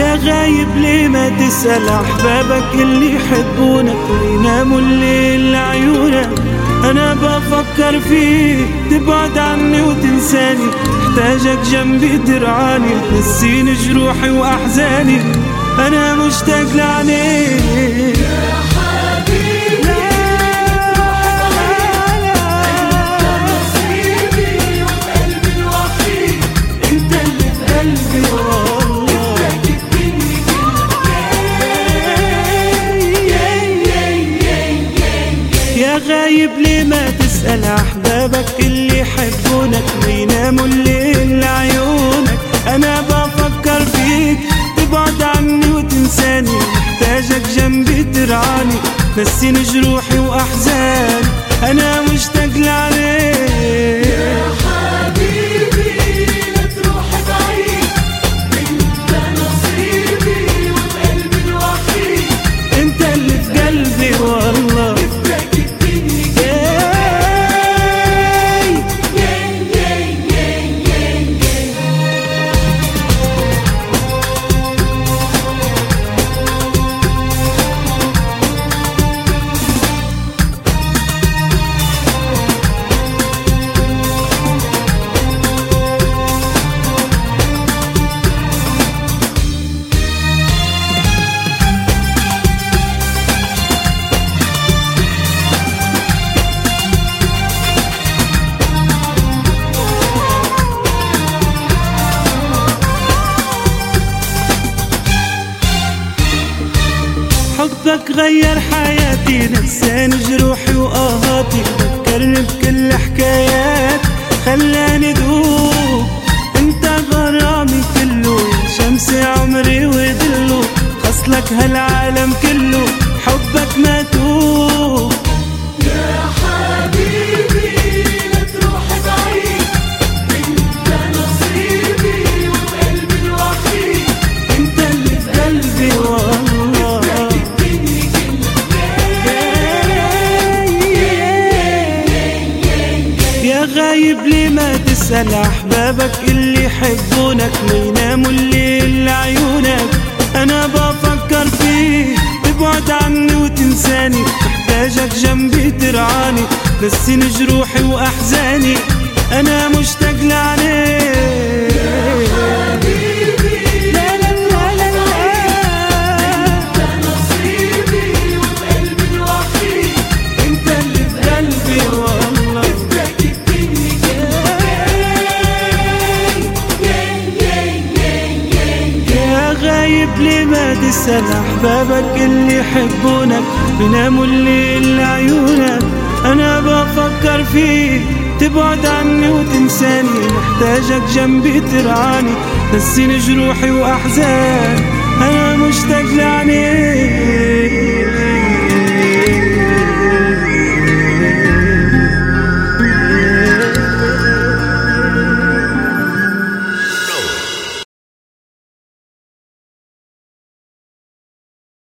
غايب ليه ما تسأل أحبابك اللي يحبونك ويناموا الليل لعيونك؟ أنا بفكر فيك تبعد عني وتنساني. محتاجك جنبي ترعاني تنسيني جروحي وأحزاني. أنا مشتاق لعينيك يا غايب ليه ما تسأل أحبابك اللي يحبونك ويناموا الليل لعيونك. أنا بفكر فيك تبعد عني وتنساني. محتاجك جنبي ترعاني نسيني جروحي وأحزاني. أنا مشتاق لعليك. حبك غير حياتي نساني جروحي وآهاتي. فكرني بكل حكايات خلاني دوب أنت غرامي كله يا شمس عمري وذله خصلك هالعالم كله ما تسأل أحبابك اللي يحبونك ما يناموا الليل لعيونك. أنا بفكر فيك تبعد عني وتنساني. محتاجك جنبي ترعاني نسيني جروحي وأحزاني. أنا مشتاق لعليك غايب ليه ما تسأل أحبابك اللي يحبونك بيناموا الليل لعيونك أنا بفكر فيك تبعد عني وتنساني. محتاجك جنبي ترعاني نسيني جروحي وأحزاني. أنا مشتاق لعينيك